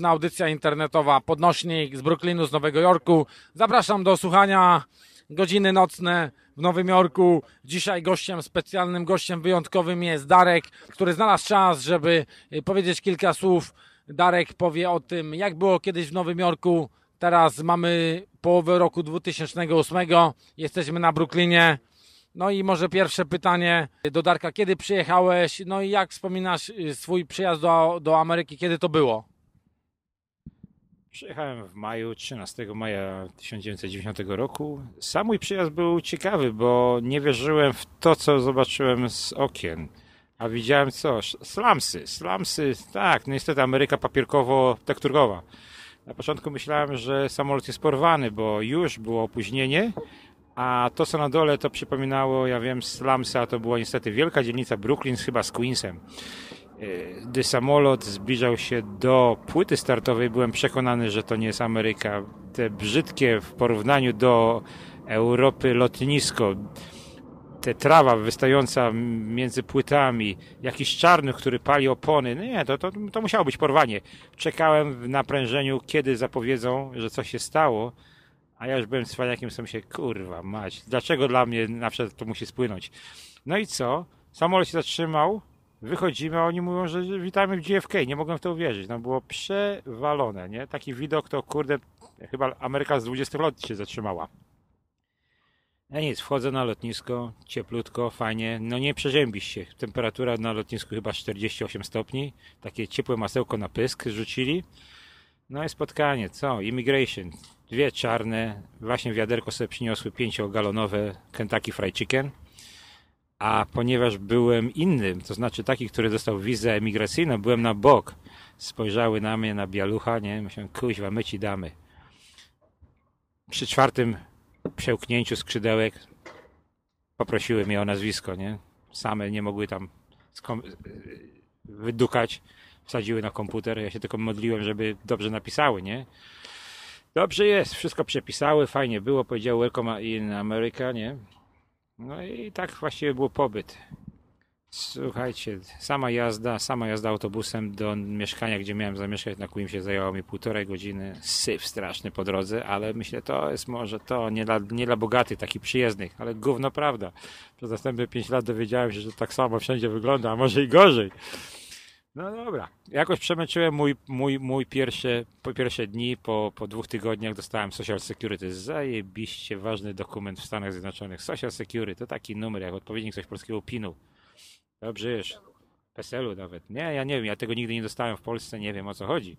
Niezależna audycja internetowa Podnośnik z Brooklynu, z Nowego Jorku. Zapraszam do słuchania godziny nocne w Nowym Jorku. Dzisiaj gościem, specjalnym gościem wyjątkowym jest Darek, który znalazł czas, żeby y, powiedzieć kilka słów. Darek powie o tym, jak było kiedyś w Nowym Jorku. Teraz mamy połowę roku 2008. Jesteśmy na Brooklynie. No i może pierwsze pytanie do Darka. Kiedy przyjechałeś? No i jak wspominasz y, swój przyjazd do, do Ameryki? Kiedy to było? Przyjechałem w maju, 13 maja 1990 roku. Sam mój przyjazd był ciekawy, bo nie wierzyłem w to, co zobaczyłem z okien. A widziałem co? Slumsy. Slumsy, tak, no niestety Ameryka papierkowo-tekturkowa. Na początku myślałem, że samolot jest porwany, bo już było opóźnienie, a to co na dole to przypominało, ja wiem, slumsy, a to była niestety wielka dzielnica Brooklyn, chyba z Queensem. Gdy samolot zbliżał się do płyty startowej, byłem przekonany, że to nie jest Ameryka. Te brzydkie w porównaniu do Europy lotnisko, te trawa wystająca między płytami, jakiś czarny, który pali opony. No nie, to, to, to musiało być porwanie. Czekałem w naprężeniu, kiedy zapowiedzą, że coś się stało, a ja już byłem cwaniakiem, sam się, kurwa mać, dlaczego dla mnie na przykład to musi spłynąć? No i co? Samolot się zatrzymał, Wychodzimy, a oni mówią, że witamy w JFK. Nie mogłem w to uwierzyć. No było przewalone, nie? Taki widok to, kurde, chyba Ameryka z 20 lat się zatrzymała. Ja nic, wchodzę na lotnisko, cieplutko, fajnie. No nie przeziębisz się. Temperatura na lotnisku chyba 48 stopni. Takie ciepłe masełko na pysk rzucili. No i spotkanie, co? Immigration. Dwie czarne, właśnie wiaderko sobie przyniosły pięciogalonowe Kentucky Fried Chicken a ponieważ byłem innym, to znaczy taki, który dostał wizę emigracyjną, byłem na bok. Spojrzały na mnie, na bialucha, nie? Myślałem, kuźwa, my ci damy. Przy czwartym przełknięciu skrzydełek poprosiły mnie o nazwisko, nie? Same nie mogły tam wydukać. Wsadziły na komputer. Ja się tylko modliłem, żeby dobrze napisały, nie? Dobrze jest, wszystko przepisały, fajnie było. Powiedział welcome in America, nie? No i tak właściwie był pobyt. Słuchajcie, sama jazda, sama jazda autobusem do mieszkania, gdzie miałem zamieszkać na Queensie zajęła mi półtorej godziny. Syf straszny po drodze, ale myślę, to jest może to, nie dla, nie dla bogatych, takich przyjezdnych, ale gówno prawda. Przez następne pięć lat dowiedziałem się, że tak samo wszędzie wygląda, a może i gorzej. No dobra. Jakoś przemęczyłem mój, mój, mój pierwsze, po pierwsze dni, po, po dwóch tygodniach dostałem Social Security. Zajebiście ważny dokument w Stanach Zjednoczonych. Social Security to taki numer, jak odpowiednik coś polskiego PIN-u. Dobrze już. PESEL-u nawet. Nie, ja nie wiem, ja tego nigdy nie dostałem w Polsce, nie wiem o co chodzi.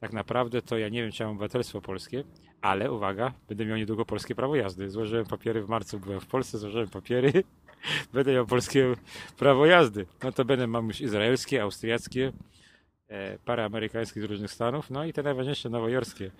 Tak naprawdę to ja nie wiem, czy mam obywatelstwo polskie, ale uwaga, będę miał niedługo polskie prawo jazdy. Złożyłem papiery w marcu, byłem w Polsce, złożyłem papiery będę miał polskie prawo jazdy. No to będę mam już izraelskie, austriackie, e, parę amerykańskich z różnych stanów, no i te najważniejsze nowojorskie.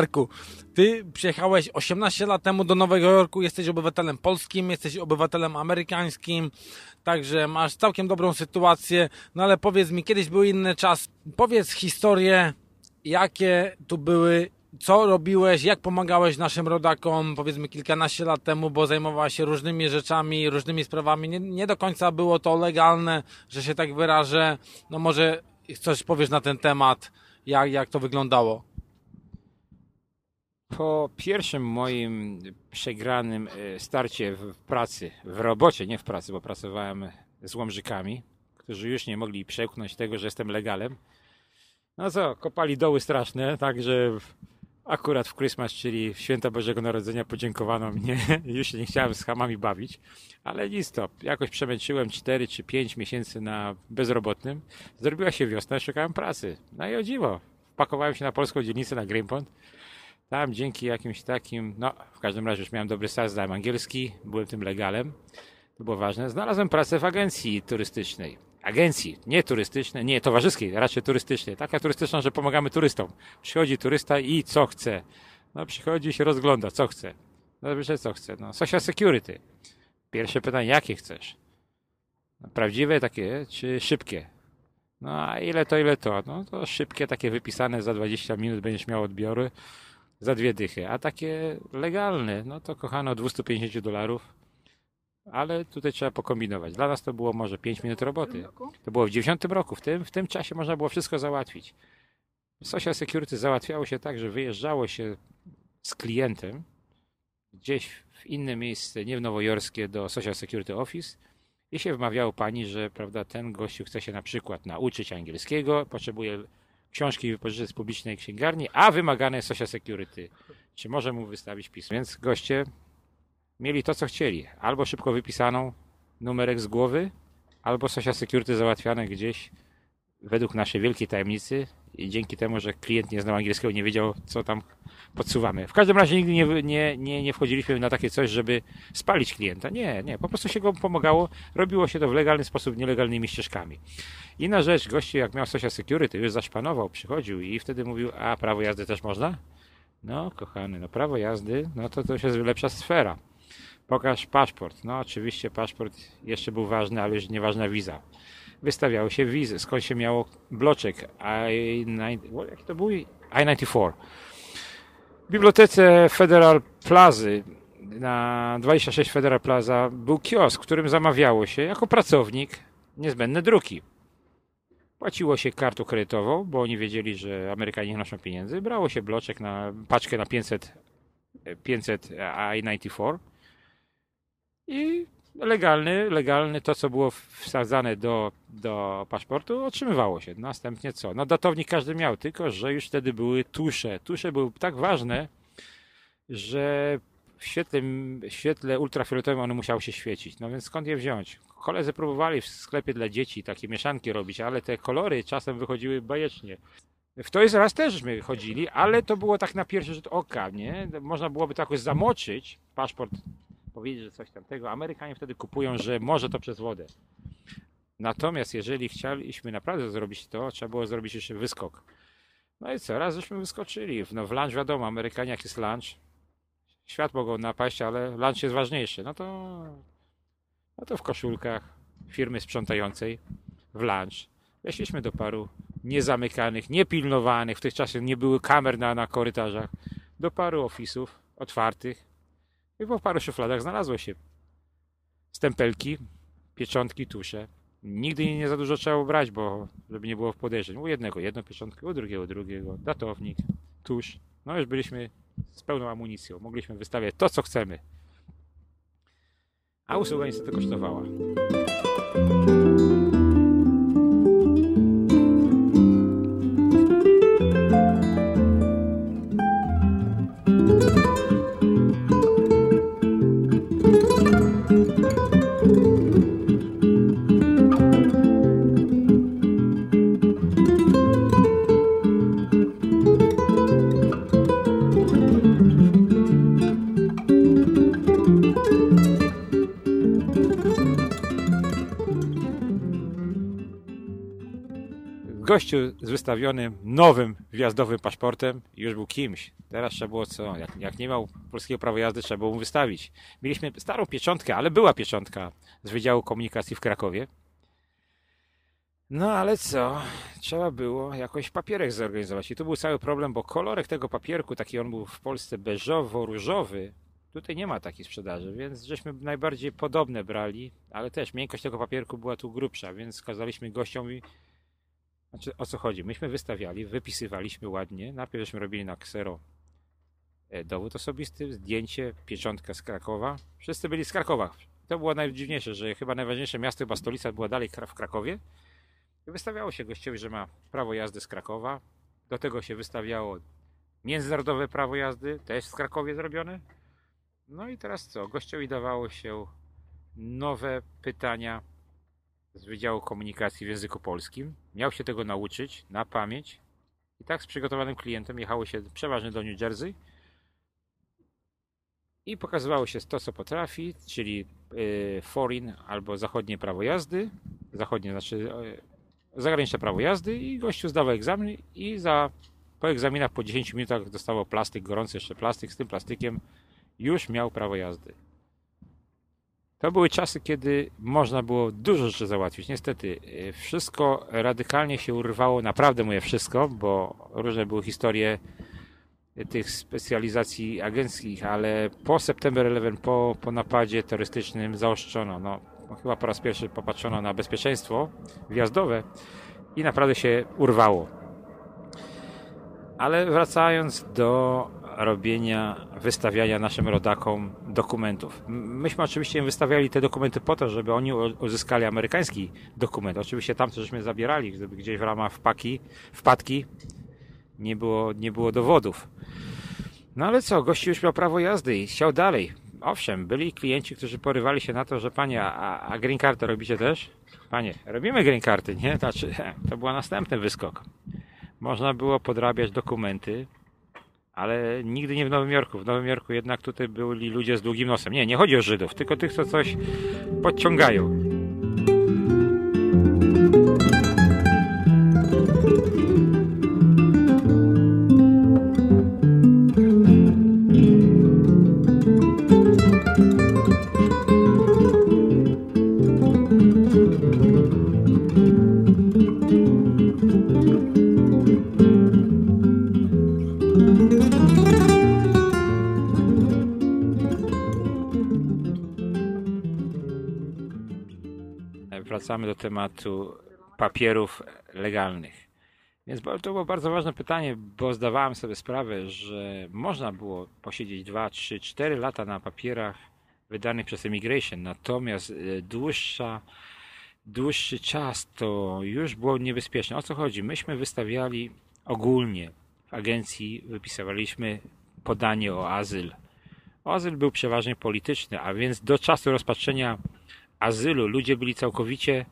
Darku, Ty przyjechałeś 18 lat temu do Nowego Jorku, jesteś obywatelem polskim, jesteś obywatelem amerykańskim, także masz całkiem dobrą sytuację. No ale powiedz mi, kiedyś był inny czas. Powiedz historię, jakie tu były, co robiłeś, jak pomagałeś naszym rodakom, powiedzmy kilkanaście lat temu, bo zajmowałeś się różnymi rzeczami, różnymi sprawami. Nie, nie do końca było to legalne, że się tak wyrażę. No może coś powiesz na ten temat, jak, jak to wyglądało. Po pierwszym moim przegranym e, starcie w pracy, w robocie, nie w pracy, bo pracowałem z łomżykami, którzy już nie mogli przełknąć tego, że jestem legalem. No co, kopali doły straszne, także akurat w Christmas, czyli w święta Bożego Narodzenia podziękowano mnie. Już nie chciałem z hamami bawić, ale nic to. Jakoś przemęczyłem 4 czy 5 miesięcy na bezrobotnym. Zrobiła się wiosna, szukałem pracy. No i o dziwo. Wpakowałem się na polską dzielnicę na Greenpoint. Tam dzięki jakimś takim, no w każdym razie już miałem dobry start, zdałem angielski, byłem tym legalem, to było ważne. Znalazłem pracę w agencji turystycznej. Agencji, nie turystycznej, nie towarzyskiej, raczej turystycznej. Taka turystyczna, że pomagamy turystom. Przychodzi turysta i co chce? No przychodzi się rozgląda, co chce. No zazwyczaj co chce? No social security. Pierwsze pytanie, jakie chcesz? No, prawdziwe takie, czy szybkie? No a ile to, ile to? No to szybkie, takie wypisane za 20 minut będziesz miał odbiory za dwie dychy, a takie legalne, no to kochano 250 dolarów, ale tutaj trzeba pokombinować. Dla nas to było może 5 minut roboty. To było w 90 roku, w tym, w tym czasie można było wszystko załatwić. Social Security załatwiało się tak, że wyjeżdżało się z klientem gdzieś w inne miejsce, nie w nowojorskie, do Social Security Office i się wmawiało pani, że prawda, ten gościu chce się na przykład nauczyć angielskiego, potrzebuje książki wypożyczyć z publicznej księgarni, a wymagane jest Social Security. Czy może mu wystawić pismo? Więc goście mieli to, co chcieli. Albo szybko wypisaną numerek z głowy, albo Social Security załatwiane gdzieś według naszej wielkiej tajemnicy i dzięki temu, że klient nie znał angielskiego, nie wiedział, co tam podsuwamy. W każdym razie nigdy nie, nie, nie, nie wchodziliśmy na takie coś, żeby spalić klienta. Nie, nie, po prostu się go pomagało. Robiło się to w legalny sposób, nielegalnymi ścieżkami. Inna rzecz, gościu jak miał Social Security, już zaszpanował, przychodził i wtedy mówił, a prawo jazdy też można? No, kochany, no prawo jazdy, no to to już jest lepsza sfera. Pokaż paszport. No oczywiście paszport jeszcze był ważny, ale już nieważna wiza. Wystawiały się wizy, skąd się miało bloczek I-9, jaki to był? I-94. W bibliotece Federal Plazy na 26 Federal Plaza był kiosk, w którym zamawiało się jako pracownik niezbędne druki. Płaciło się kartą kredytową, bo oni wiedzieli, że Amerykanie nie noszą pieniędzy. Brało się bloczek na paczkę na 500, 500 I-94 i legalny, legalny to, co było wsadzane do, do paszportu, otrzymywało się. Następnie co? No datownik każdy miał, tylko że już wtedy były tusze. Tusze były tak ważne, że w świetle, w świetle ultrafioletowym one musiały się świecić. No więc skąd je wziąć? Koledzy próbowali w sklepie dla dzieci takie mieszanki robić, ale te kolory czasem wychodziły bajecznie. W to jest raz też my chodzili, ale to było tak na pierwszy rzut oka, nie? Można byłoby to jakoś zamoczyć, paszport, powiedzieć, że coś tamtego. Amerykanie wtedy kupują, że może to przez wodę. Natomiast jeżeli chcieliśmy naprawdę zrobić to, trzeba było zrobić jeszcze wyskok. No i co, raz żeśmy wyskoczyli. No w lunch wiadomo, Amerykanie jak jest lunch, świat mogą napaść, ale lunch jest ważniejszy. No to, no to w koszulkach firmy sprzątającej w lunch weszliśmy do paru niezamykanych, niepilnowanych, w tych czasach nie były kamer na, na korytarzach, do paru ofisów otwartych i po paru szufladach znalazło się stempelki, pieczątki, tusze. Nigdy nie za dużo trzeba brać, bo żeby nie było podejrzeń. U jednego jedną pieczątkę, u drugiego drugiego, datownik, tusz. No już byliśmy z pełną amunicją. Mogliśmy wystawiać to, co chcemy. A usługa niestety kosztowała. Gościu z wystawionym nowym wjazdowym paszportem już był kimś. Teraz trzeba było co? Jak, jak nie miał polskiego prawa jazdy, trzeba było mu wystawić. Mieliśmy starą pieczątkę, ale była pieczątka z Wydziału Komunikacji w Krakowie. No ale co? Trzeba było jakoś papierek zorganizować. I tu był cały problem, bo kolorek tego papierku, taki on był w Polsce beżowo-różowy, tutaj nie ma takiej sprzedaży, więc żeśmy najbardziej podobne brali, ale też miękkość tego papierku była tu grubsza, więc kazaliśmy gościom znaczy, o co chodzi? Myśmy wystawiali, wypisywaliśmy ładnie. Najpierw żeśmy robili na ksero e, dowód osobisty, zdjęcie, pieczątka z Krakowa. Wszyscy byli z Krakowa. To było najdziwniejsze, że chyba najważniejsze miasto, chyba stolica była dalej w Krakowie. Wystawiało się gościowi, że ma prawo jazdy z Krakowa. Do tego się wystawiało międzynarodowe prawo jazdy, też w Krakowie zrobione. No i teraz co? Gościowi dawało się nowe pytania z Wydziału Komunikacji w języku polskim. Miał się tego nauczyć na pamięć. I tak z przygotowanym klientem jechało się przeważnie do New Jersey i pokazywało się to, co potrafi, czyli y, foreign albo zachodnie prawo jazdy, zachodnie znaczy y, zagraniczne prawo jazdy i gościu zdawał egzamin i za po egzaminach po 10 minutach dostawał plastyk, gorący jeszcze plastyk, z tym plastykiem już miał prawo jazdy. To były czasy, kiedy można było dużo rzeczy załatwić. Niestety, y, wszystko radykalnie się urwało, naprawdę mówię wszystko, bo różne były historie tych specjalizacji agenckich, ale po September 11, po, po napadzie terrorystycznym zaostrzono, no, chyba po raz pierwszy popatrzono na bezpieczeństwo wjazdowe i naprawdę się urwało. Ale wracając do robienia, wystawiania naszym rodakom dokumentów. Myśmy oczywiście im wystawiali te dokumenty po to, żeby oni uzyskali amerykański dokument. Oczywiście tam, co żeśmy zabierali, gdyby gdzieś w ramach wpaki, wpadki nie było, nie było dowodów. No ale co, gości już miał prawo jazdy i chciał dalej. Owszem, byli klienci, którzy porywali się na to, że panie, a, a green cardę robicie też? Panie, robimy green cardy, nie? Znaczy, to był następny wyskok. Można było podrabiać dokumenty, ale nigdy nie w Nowym Jorku. W Nowym Jorku jednak tutaj byli ludzie z długim nosem. Nie, nie chodzi o Żydów, tylko tych, co coś podciągają. Wracamy do tematu papierów legalnych. Więc to było bardzo ważne pytanie, bo zdawałem sobie sprawę, że można było posiedzieć 2, 3, 4 lata na papierach wydanych przez Immigration, natomiast e, dłuższa, dłuższy czas to już było niebezpieczne. O co chodzi? Myśmy wystawiali ogólnie w agencji, wypisywaliśmy podanie o azyl. O azyl był przeważnie polityczny, a więc do czasu rozpatrzenia azylu ludzie byli całkowicie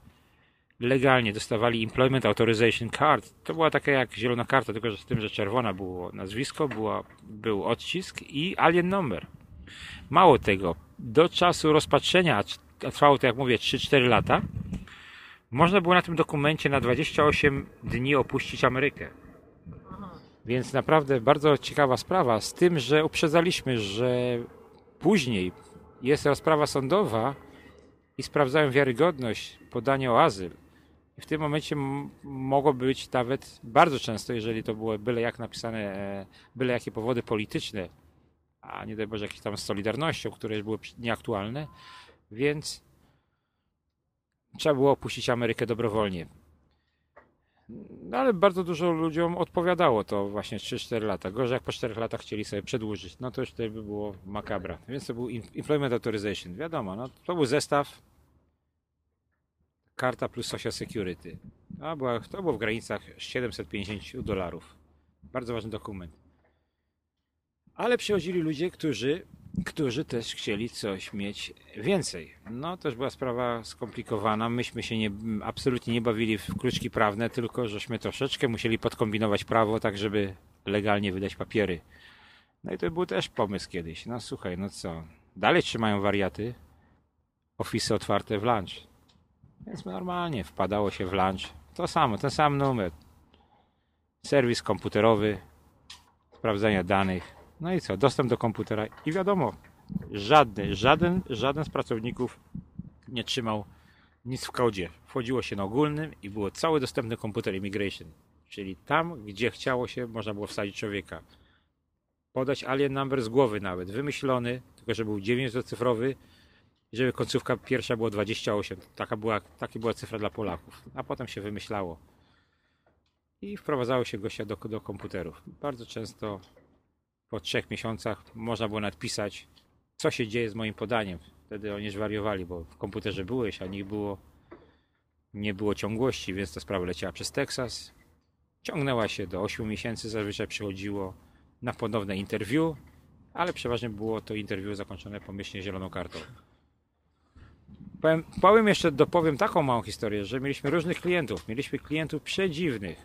legalnie, dostawali Employment Authorization Card. To była taka jak zielona karta, tylko że z tym, że czerwona było nazwisko, była, był odcisk i alien number. Mało tego, do czasu rozpatrzenia, a trwało to jak mówię 3-4 lata, można było na tym dokumencie na 28 dni opuścić Amerykę. Więc naprawdę bardzo ciekawa sprawa, z tym, że uprzedzaliśmy, że później jest rozprawa sądowa, i sprawdzają wiarygodność podania o azyl. I w tym momencie mogło być nawet bardzo często, jeżeli to było byle jak napisane, e, byle jakie powody polityczne, a nie daj Boże jakieś tam z Solidarnością, które były nieaktualne, więc trzeba było opuścić Amerykę dobrowolnie. No ale bardzo dużo ludziom odpowiadało to właśnie 3-4 lata. Gorzej jak po 4 latach chcieli sobie przedłużyć. No to już tutaj by było makabra. Więc to był Employment Authorization. Wiadomo, no, to był zestaw karta plus Social Security. To, była, to było w granicach 750 dolarów. Bardzo ważny dokument. Ale przychodzili ludzie, którzy, którzy też chcieli coś mieć więcej. No, też była sprawa skomplikowana. Myśmy się nie, absolutnie nie bawili w kluczki prawne, tylko żeśmy troszeczkę musieli podkombinować prawo, tak żeby legalnie wydać papiery. No i to był też pomysł kiedyś. No słuchaj, no co? Dalej trzymają wariaty. Ofisy otwarte w lunch. Więc normalnie wpadało się w lunch. To samo, ten sam numer. serwis komputerowy, sprawdzania danych. No i co? Dostęp do komputera i wiadomo, żadny, żaden, żaden z pracowników nie trzymał nic w kodzie. Wchodziło się na ogólnym i było cały dostępny komputer Immigration. Czyli tam, gdzie chciało się, można było wsadzić człowieka. Podać alien number z głowy nawet, wymyślony, tylko że był 9-cyfrowy, żeby końcówka pierwsza była 28. Taka była, taka była cyfra dla Polaków. A potem się wymyślało. I wprowadzało się gościa do, do komputerów. Bardzo często po trzech miesiącach można było nadpisać, co się dzieje z moim podaniem. Wtedy oni zwariowali, bo w komputerze byłeś, a nie było, nie było ciągłości, więc ta sprawa leciała przez Teksas. Ciągnęła się do 8 miesięcy, zazwyczaj przychodziło na ponowne interview, ale przeważnie było to interview zakończone pomyślnie zieloną kartą. Powiem, powiem jeszcze, dopowiem taką małą historię, że mieliśmy różnych klientów. Mieliśmy klientów przedziwnych.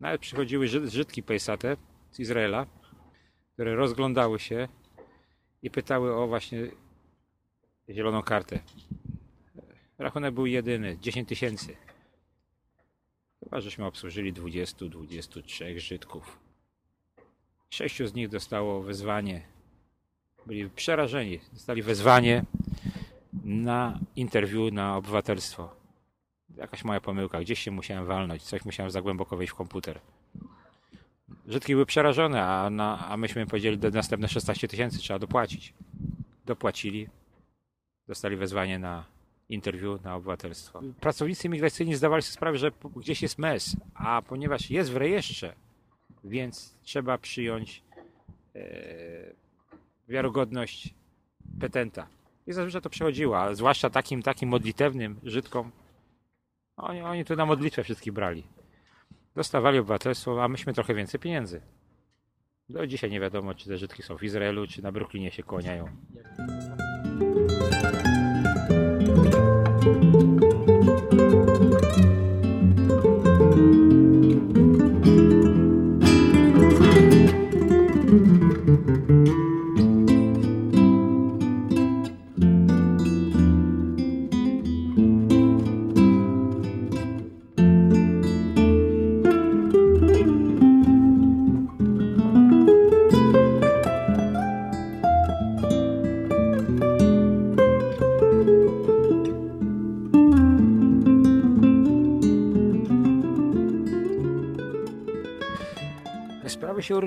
Nawet przychodziły Żyd, Żydki Pejsate z Izraela, które rozglądały się i pytały o właśnie zieloną kartę. Rachunek był jedyny, 10 tysięcy. Chyba żeśmy obsłużyli 20-23 Żydków. Sześciu z nich dostało wezwanie. Byli przerażeni. Dostali wezwanie na interwiu na obywatelstwo. Jakaś moja pomyłka, gdzieś się musiałem walnąć, coś musiałem za głęboko wejść w komputer. Żydki były przerażone, a, na, a myśmy powiedzieli, że następne 16 tysięcy trzeba dopłacić. Dopłacili, dostali wezwanie na interwiu na obywatelstwo. Pracownicy imigracyjni zdawali sobie sprawę, że gdzieś jest mes, a ponieważ jest w rejestrze, więc trzeba przyjąć e, wiarygodność petenta. I zazwyczaj to przechodziło, zwłaszcza takim takim modlitewnym Żydkom, oni, oni tu na modlitwę wszystkich brali. Dostawali obywatelstwo, a myśmy trochę więcej pieniędzy. Do dzisiaj nie wiadomo, czy te Żydki są w Izraelu, czy na Brooklynie się kłaniają.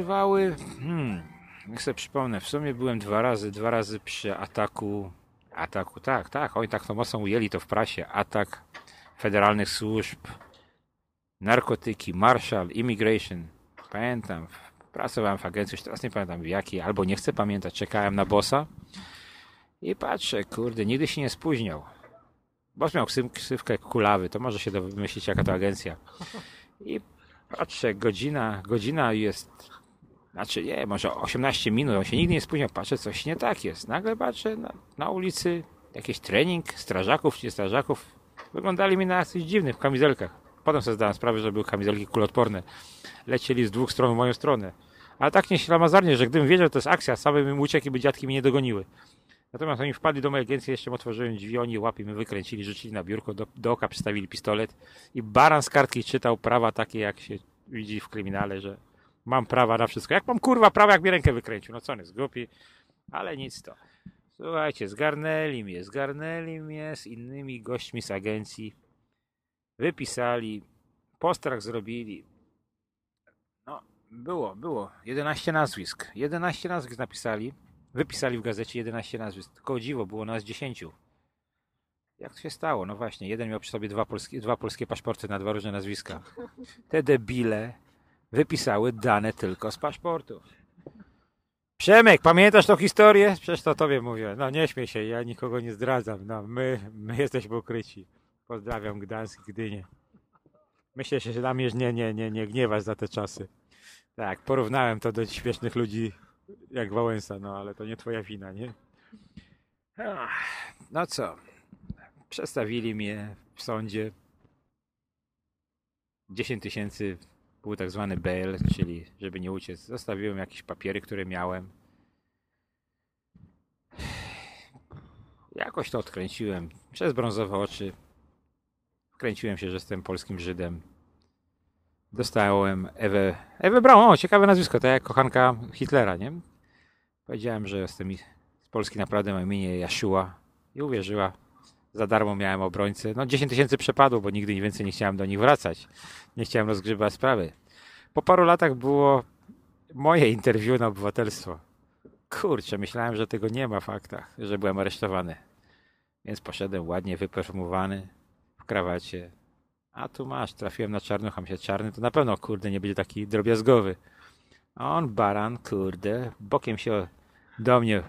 Urwały. Hmm, niech sobie przypomnę. W sumie byłem dwa razy, dwa razy przy ataku. Ataku, tak, tak. Oni tak to mocno ujęli to w prasie. Atak federalnych służb, narkotyki, Marshall, Immigration. Pamiętam, pracowałem w agencji, już teraz nie pamiętam w jakiej, albo nie chcę pamiętać. Czekałem na bossa i patrzę, kurde, nigdy się nie spóźniał. Boss miał ksywkę kulawy, to może się domyślić jaka to agencja. I patrzę, godzina, godzina jest, znaczy nie, może 18 minut, on się nigdy nie spóźniał, patrzę, coś nie tak jest. Nagle patrzę na, na ulicy, jakiś trening strażaków czy strażaków, wyglądali mi na coś dziwnych w kamizelkach. Potem sobie zdałem sprawę, że były kamizelki kuloodporne. Lecieli z dwóch stron w moją stronę. Ale tak nie ślamazarnie, że gdybym wiedział, że to jest akcja, same bym uciekł i by dziadki mnie nie dogoniły. Natomiast oni wpadli do mojej agencji, jeszcze otworzyłem drzwi, oni łapy mnie wykręcili, rzucili na biurko, do, do oka przystawili pistolet i baran z kartki czytał prawa takie, jak się widzi w kryminale, że mam prawa na wszystko. Jak mam kurwa prawa, jak mi rękę wykręcił? No co on jest głupi? Ale nic to. Słuchajcie, zgarnęli mnie, zgarnęli mnie z innymi gośćmi z agencji. Wypisali, postrach zrobili. No, było, było. 11 nazwisk. 11 nazwisk napisali. Wypisali w gazecie 11 nazwisk. Tylko dziwo, było nas 10. Jak to się stało? No właśnie, jeden miał przy sobie dwa polskie, dwa polskie paszporty na dwa różne nazwiska. Te debile wypisały dane tylko z paszportów. Przemek, pamiętasz tą historię? Przecież to tobie mówię. No nie śmiej się, ja nikogo nie zdradzam. No, my, my jesteśmy ukryci. Pozdrawiam Gdańsk, Gdynię. Myślę, że się na mnie nie, nie, nie, nie gniewasz za te czasy. Tak, porównałem to do śmiesznych ludzi jak Wałęsa, no ale to nie twoja wina, nie? No co? Przestawili mnie w sądzie. 10 tysięcy był tak zwany bail, czyli żeby nie uciec. Zostawiłem jakieś papiery, które miałem. Jakoś to odkręciłem. Przez brązowe oczy. Wkręciłem się, że jestem polskim Żydem. dostałem Ewę, Ewę Braun, o ciekawe nazwisko, to jak kochanka Hitlera, nie? Powiedziałem, że jestem z Polski naprawdę mam imię Jasiła i uwierzyła. Za darmo miałem obrońcę. No 10 tysięcy przepadło, bo nigdy więcej nie chciałem do nich wracać. Nie chciałem rozgrzewać sprawy. Po paru latach było moje interwiu na obywatelstwo. Kurczę, myślałem, że tego nie ma w faktach, że byłem aresztowany. Więc poszedłem ładnie wyperfumowany, w krawacie. A tu masz, trafiłem na czarnucham się czarny, to na pewno, kurde, nie będzie taki drobiazgowy. A on, baran, kurde, bokiem się do mnie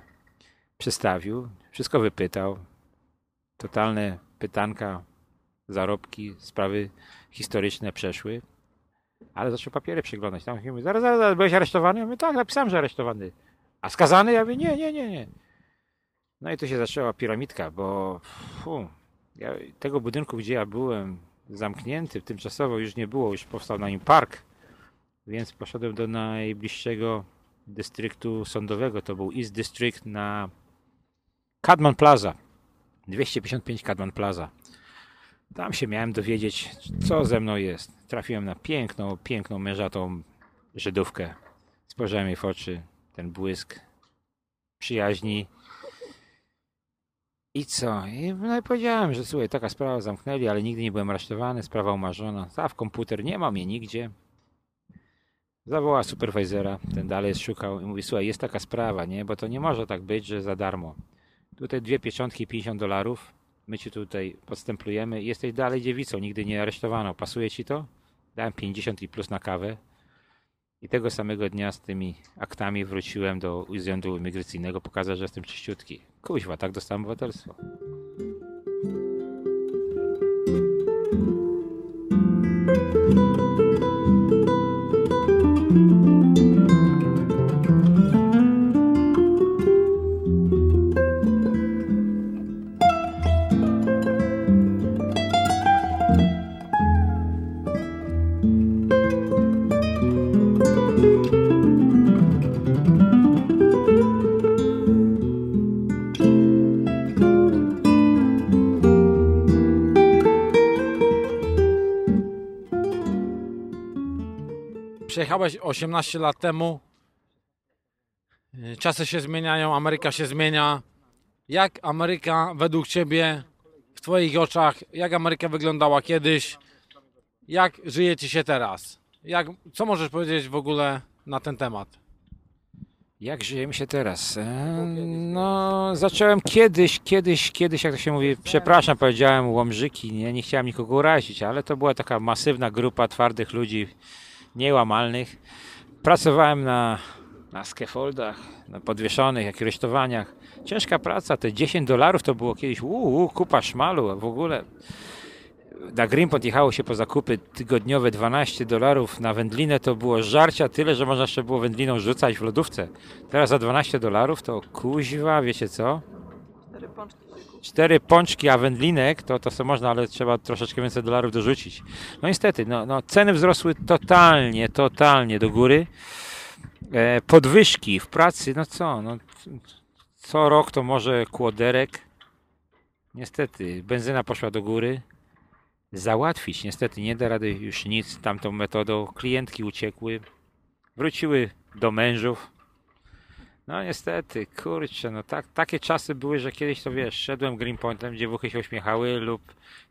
przystawił, wszystko wypytał. Totalne pytanka, zarobki, sprawy historyczne przeszły. Ale zaczął papiery przeglądać. Tam mówi, zaraz, zaraz, zaraz, byłeś aresztowany? Ja mówię, tak, napisałem, że aresztowany. A skazany? Ja mówię, nie, nie, nie, nie. No i tu się zaczęła piramidka, bo fu, ja, tego budynku, gdzie ja byłem zamknięty, tymczasowo już nie było, już powstał na nim park, więc poszedłem do najbliższego dystryktu sądowego, to był East District na Cadman Plaza, 255 Cadman Plaza. Tam się miałem dowiedzieć, co ze mną jest. Trafiłem na piękną, piękną mężatą Żydówkę. Spojrzałem jej w oczy, ten błysk przyjaźni. I co? I, no i powiedziałem, że słuchaj, taka sprawa zamknęli, ale nigdy nie byłem aresztowany, sprawa umarzona. A w komputer nie ma mnie nigdzie. Zawołała superwizera, ten dalej szukał i mówi, słuchaj, jest taka sprawa, nie? Bo to nie może tak być, że za darmo. Tutaj dwie pieczątki, 50 dolarów. My ci tutaj podstemplujemy i jesteś dalej dziewicą, nigdy nie aresztowano. Pasuje ci to? Dałem 50 i plus na kawę. I tego samego dnia z tymi aktami wróciłem do urzędu imigracyjnego pokazać, że jestem czyściutki. Kuźwa, tak dostałem obywatelstwo. Przyjechałeś 18 lat temu. Y, Czasy się zmieniają, Ameryka się zmienia. Jak Ameryka według Ciebie, w Twoich oczach, jak Ameryka wyglądała kiedyś? Jak żyje Ci się teraz? Jak, co możesz powiedzieć w ogóle na ten temat? Jak żyjemy się teraz? E, No, zacząłem kiedyś, kiedyś, kiedyś, jak to się mówi, przepraszam, powiedziałem łomżyki, nie, nie chciałem nikogo urazić, ale to była taka masywna grupa twardych ludzi, niełamalnych. Pracowałem na, na scaffoldach, na podwieszonych, jak aresztowaniach. Ciężka praca, te 10 dolarów to było kiedyś, uu, kupa szmalu, w ogóle na Greenpont jechało się po zakupy tygodniowe 12 dolarów na wędlinę, to było żarcia tyle, że można jeszcze było wędliną rzucać w lodówce. Teraz za 12 dolarów to kuźwa, wiecie co? Cztery pączki, a wędlinek to, to co można, ale trzeba troszeczkę więcej dolarów dorzucić. No niestety, no, no, ceny wzrosły totalnie, totalnie do góry. E, podwyżki w pracy, no co, no, co rok to może kłoderek. Niestety, benzyna poszła do góry załatwić. Niestety nie da rady już nic tamtą metodą. Klientki uciekły, wróciły do mężów. No niestety, kurczę, no tak, takie czasy były, że kiedyś to wiesz, szedłem Greenpointem, dziewuchy się uśmiechały lub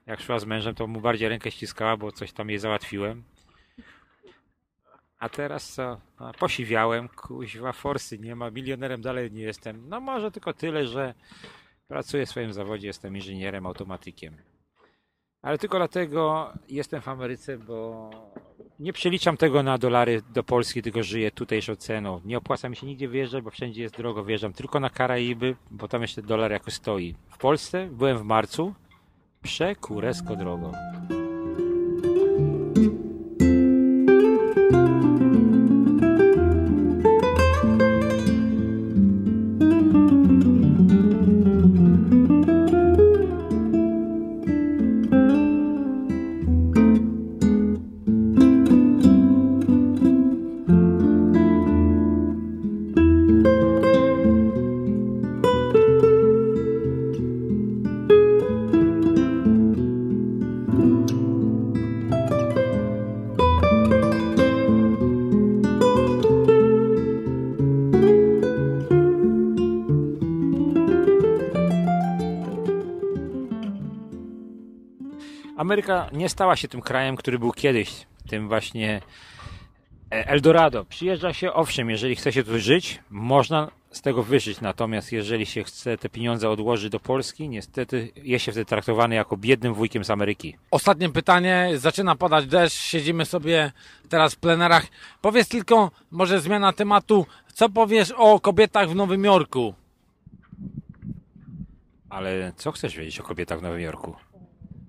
jak szła z mężem, to mu bardziej rękę ściskała, bo coś tam jej załatwiłem. A teraz co? No, posiwiałem, kuźwa, forsy nie ma, milionerem dalej nie jestem. No może tylko tyle, że pracuję w swoim zawodzie, jestem inżynierem, automatykiem. Ale tylko dlatego jestem w Ameryce, bo nie przeliczam tego na dolary do Polski, tylko żyję tutejszą ceną. Nie opłaca mi się nigdzie wyjeżdżać, bo wszędzie jest drogo. Wjeżdżam tylko na Karaiby, bo tam jeszcze dolar jakoś stoi. W Polsce byłem w marcu, przekuresko drogo. Ameryka nie stała się tym krajem, który był kiedyś, tym właśnie e, Eldorado. Przyjeżdża się, owszem, jeżeli chce się tu żyć, można z tego wyżyć, natomiast jeżeli się chce te pieniądze odłożyć do Polski, niestety jest się wtedy traktowany jako biednym wujkiem z Ameryki. Ostatnie pytanie. Zaczyna padać deszcz, siedzimy sobie teraz w plenerach. Powiedz tylko, może zmiana tematu, co powiesz o kobietach w Nowym Jorku? Ale co chcesz wiedzieć o kobietach w Nowym Jorku?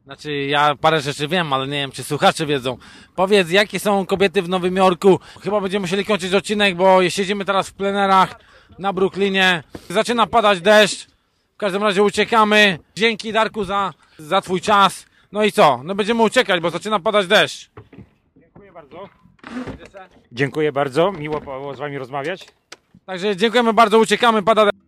Znaczy, ja parę rzeczy wiem, ale nie wiem, czy słuchacze wiedzą. Powiedz, jakie są kobiety w Nowym Jorku? Chyba będziemy musieli kończyć odcinek, bo siedzimy teraz w plenerach na Brooklynie. Zaczyna padać deszcz. W każdym razie uciekamy. Dzięki Darku za, za twój czas. No i co? No będziemy uciekać, bo zaczyna padać deszcz. Dziękuję bardzo. Dziękuję bardzo, miło było z wami rozmawiać. Także dziękujemy bardzo, uciekamy, pada deszcz.